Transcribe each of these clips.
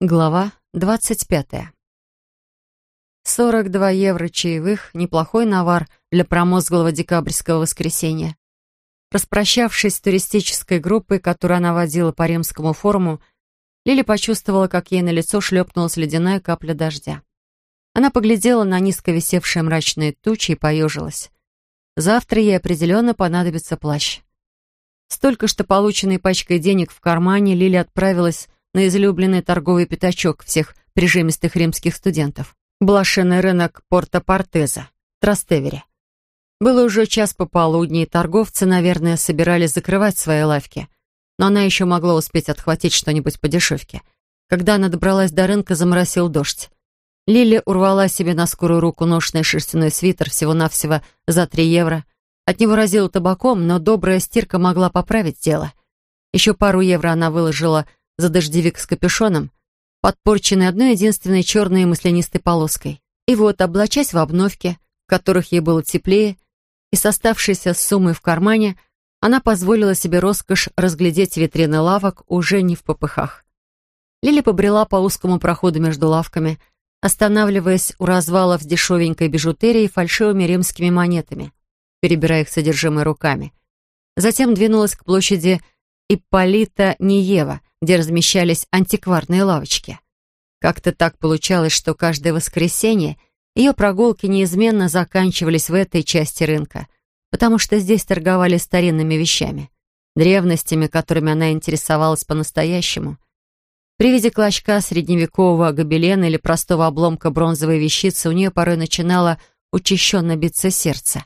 Глава двадцать пятая. 42 евро чаевых — неплохой навар для промозглого декабрьского воскресенья. Распрощавшись с туристической группой, которую она водила по римскому форуму, Лили почувствовала, как ей на лицо шлепнулась ледяная капля дождя. Она поглядела на низко висевшие мрачные тучи и поежилась. Завтра ей определенно понадобится плащ. Столько что полученной пачкой денег в кармане Лили отправилась на излюбленный торговый пятачок всех прижимистых римских студентов. Блошиный рынок Порто-Портеза, Трастевере. Было уже час пополудни, и торговцы, наверное, собирались закрывать свои лавки. Но она еще могла успеть отхватить что-нибудь по дешевке. Когда она добралась до рынка, заморосил дождь. Лили урвала себе на скорую руку ношный шерстяной свитер всего-навсего за три евро. От него разило табаком, но добрая стирка могла поправить дело. Еще пару евро она выложила за дождевик с капюшоном, подпорченный одной единственной черной маслянистой полоской. И вот, облачась в обновки, в которых ей было теплее, и с оставшейся суммой в кармане, она позволила себе роскошь разглядеть витрины лавок уже не в попыхах. Лили побрела по узкому проходу между лавками, останавливаясь у развалов с дешевенькой бижутерией и фальшивыми римскими монетами, перебирая их содержимое руками. Затем двинулась к площади Ипполита Ниева, где размещались антикварные лавочки. Как-то так получалось, что каждое воскресенье ее прогулки неизменно заканчивались в этой части рынка, потому что здесь торговали старинными вещами, древностями, которыми она интересовалась по-настоящему. При виде клочка средневекового гобелена или простого обломка бронзовой вещицы у нее порой начинало учащенно биться сердце.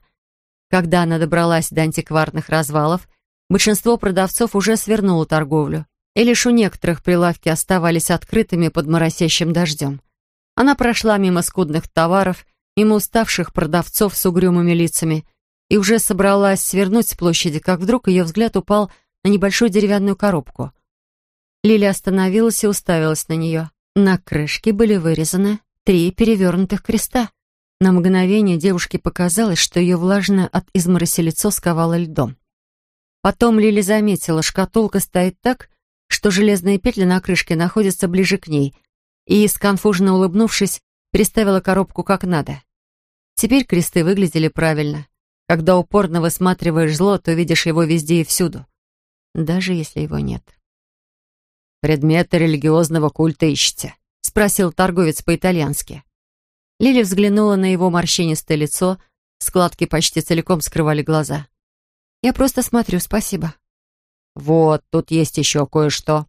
Когда она добралась до антикварных развалов, большинство продавцов уже свернуло торговлю и лишь у некоторых прилавки оставались открытыми под моросящим дождем. Она прошла мимо скудных товаров, мимо уставших продавцов с угрюмыми лицами и уже собралась свернуть с площади, как вдруг ее взгляд упал на небольшую деревянную коробку. Лили остановилась и уставилась на нее. На крышке были вырезаны три перевернутых креста. На мгновение девушке показалось, что ее влажное от измороси лицо сковало льдом. Потом Лили заметила, шкатулка стоит так, что железные петли на крышке находятся ближе к ней, и, сконфуженно улыбнувшись, приставила коробку как надо. Теперь кресты выглядели правильно. Когда упорно высматриваешь зло, то видишь его везде и всюду, даже если его нет. «Предметы религиозного культа ищете?» — спросил торговец по-итальянски. Лили взглянула на его морщинистое лицо, складки почти целиком скрывали глаза. «Я просто смотрю, спасибо». «Вот, тут есть еще кое-что».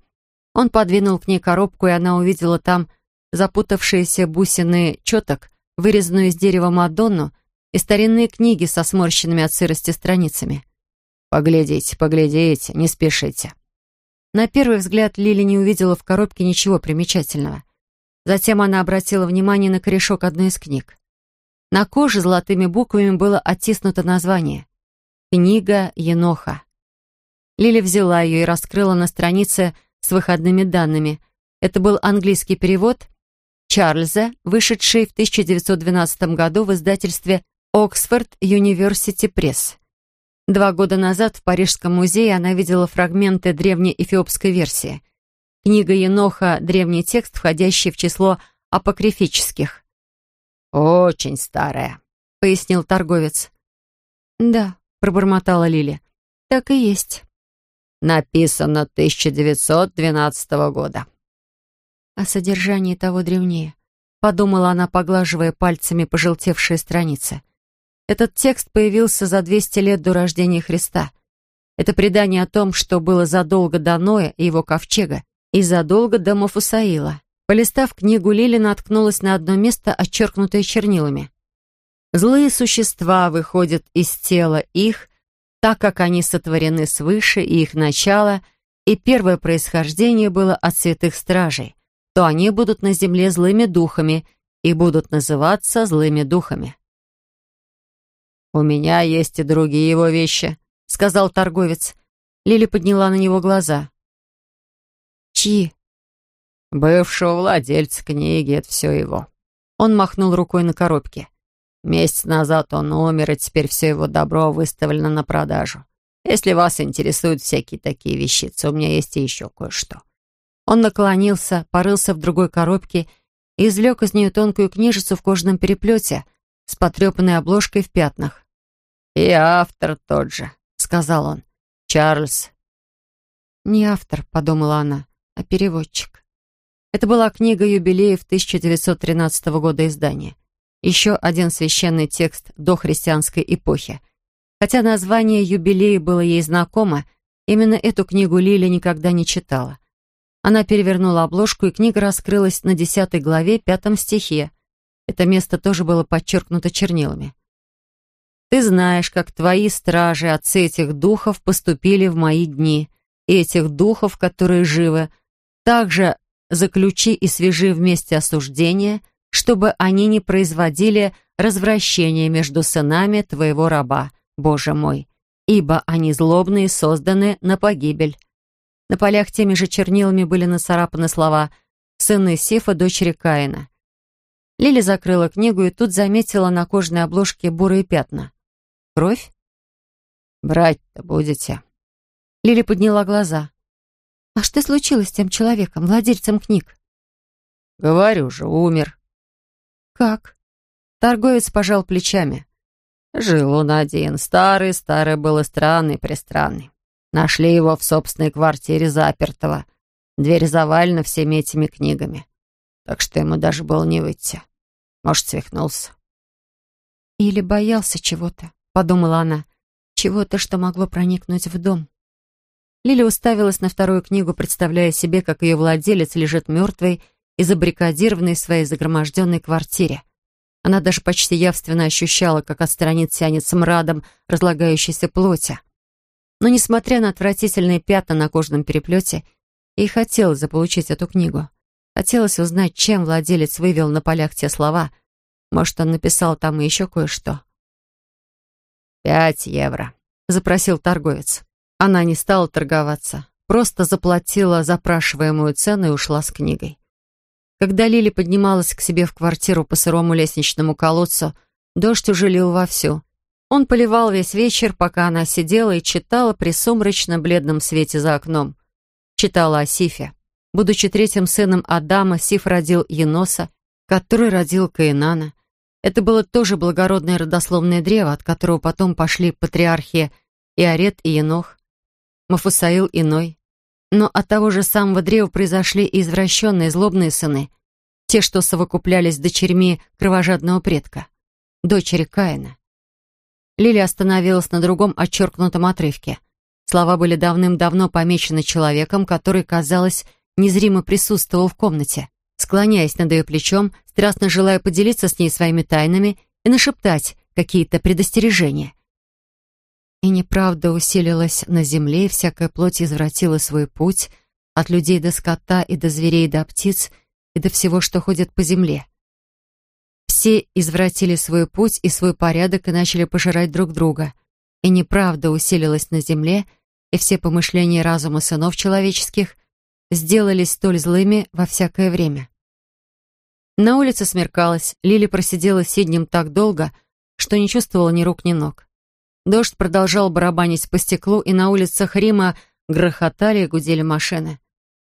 Он подвинул к ней коробку, и она увидела там запутавшиеся бусины четок, вырезанную из дерева Мадонну и старинные книги со сморщенными от сырости страницами. «Поглядите, поглядите, не спешите». На первый взгляд Лили не увидела в коробке ничего примечательного. Затем она обратила внимание на корешок одной из книг. На коже золотыми буквами было оттиснуто название «Книга Еноха». Лили взяла ее и раскрыла на странице с выходными данными. Это был английский перевод Чарльза, вышедший в 1912 году в издательстве «Оксфорд Юниверсити Пресс». Два года назад в Парижском музее она видела фрагменты древней эфиопской версии. Книга Еноха — древний текст, входящий в число апокрифических. «Очень старая», — пояснил торговец. «Да», — пробормотала Лили, — «так и есть». Написано 1912 года. О содержании того древнее. Подумала она, поглаживая пальцами пожелтевшие страницы. Этот текст появился за 200 лет до рождения Христа. Это предание о том, что было задолго до Ноя и его ковчега, и задолго до Мофусаила. Полистав книгу, Лили наткнулась на одно место, отчеркнутое чернилами. Злые существа выходят из тела их так как они сотворены свыше и их начало, и первое происхождение было от святых стражей, то они будут на земле злыми духами и будут называться злыми духами. «У меня есть и другие его вещи», — сказал торговец. Лили подняла на него глаза. «Чьи?» «Бывшего владельца книги, это все его». Он махнул рукой на коробке. Месяц назад он умер, и теперь все его добро выставлено на продажу. Если вас интересуют всякие такие вещицы, у меня есть и еще кое-что. Он наклонился, порылся в другой коробке и извлек из нее тонкую книжицу в кожаном переплете с потрепанной обложкой в пятнах. «И автор тот же», — сказал он. «Чарльз». «Не автор», — подумала она, — «а переводчик». Это была книга юбилеев 1913 года издания. Еще один священный текст до христианской эпохи. Хотя название юбилея было ей знакомо, именно эту книгу Лили никогда не читала. Она перевернула обложку, и книга раскрылась на десятой главе, пятом стихе. Это место тоже было подчеркнуто чернилами. «Ты знаешь, как твои стражи, отцы этих духов, поступили в мои дни, и этих духов, которые живы, также заключи и свяжи вместе осуждения, чтобы они не производили развращения между сынами твоего раба, Боже мой, ибо они злобные, созданы на погибель». На полях теми же чернилами были нацарапаны слова «Сыны Сифа, дочери Каина». Лили закрыла книгу и тут заметила на кожаной обложке бурые пятна. «Кровь?» «Брать-то будете?» Лили подняла глаза. «А что случилось с тем человеком, владельцем книг?» «Говорю же, умер». «Как?» Торговец пожал плечами. «Жил он один. Старый-старый был и странный-пристранный. Нашли его в собственной квартире запертого. Дверь завалена всеми этими книгами. Так что ему даже было не выйти. Может, свихнулся. «Или боялся чего-то», — подумала она. «Чего-то, что могло проникнуть в дом». Лили уставилась на вторую книгу, представляя себе, как ее владелец лежит мертвый и забаррикадированный в своей загроможденной квартире. Она даже почти явственно ощущала, как от страниц тянется мрадом разлагающейся плоти. Но, несмотря на отвратительные пятна на кожном переплете, ей хотелось заполучить эту книгу. Хотелось узнать, чем владелец вывел на полях те слова. Может, он написал там и еще кое-что. «Пять евро», — запросил торговец. Она не стала торговаться, просто заплатила запрашиваемую цену и ушла с книгой. Когда Лили поднималась к себе в квартиру по сырому лестничному колодцу, дождь уже лил вовсю. Он поливал весь вечер, пока она сидела и читала при сумрачно-бледном свете за окном. Читала о Сифе. Будучи третьим сыном Адама, Сиф родил Еноса, который родил Каинана. Это было тоже благородное родословное древо, от которого потом пошли патриархи Иорет и Енох, Мафусаил и Ной. Но от того же самого древа произошли и извращенные злобные сыны, те, что совокуплялись с дочерьми кровожадного предка, дочери Каина. Лили остановилась на другом отчеркнутом отрывке. Слова были давным-давно помечены человеком, который, казалось, незримо присутствовал в комнате, склоняясь над ее плечом, страстно желая поделиться с ней своими тайнами и нашептать какие-то предостережения. И неправда усилилась на земле, и всякая плоть извратила свой путь от людей до скота и до зверей до птиц и до всего, что ходит по земле. Все извратили свой путь и свой порядок и начали пожирать друг друга. И неправда усилилась на земле, и все помышления разума сынов человеческих сделались столь злыми во всякое время. На улице смеркалось, Лили просидела сиднем так долго, что не чувствовала ни рук, ни ног. Дождь продолжал барабанить по стеклу, и на улицах Рима грохотали и гудели машины.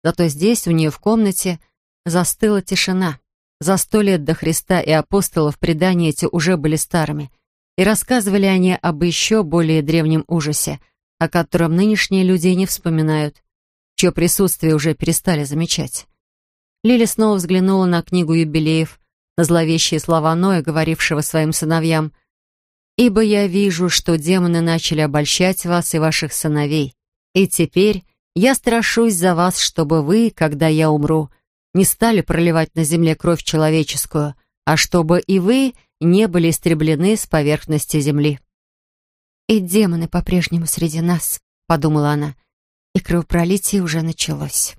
Зато здесь, у нее в комнате, застыла тишина. За сто лет до Христа и апостолов предания эти уже были старыми, и рассказывали они об еще более древнем ужасе, о котором нынешние люди не вспоминают, чье присутствие уже перестали замечать. Лили снова взглянула на книгу юбилеев, на зловещие слова Ноя, говорившего своим сыновьям «Ибо я вижу, что демоны начали обольщать вас и ваших сыновей, и теперь я страшусь за вас, чтобы вы, когда я умру, — не стали проливать на земле кровь человеческую, а чтобы и вы не были истреблены с поверхности земли. «И демоны по-прежнему среди нас», — подумала она, — «и кровопролитие уже началось».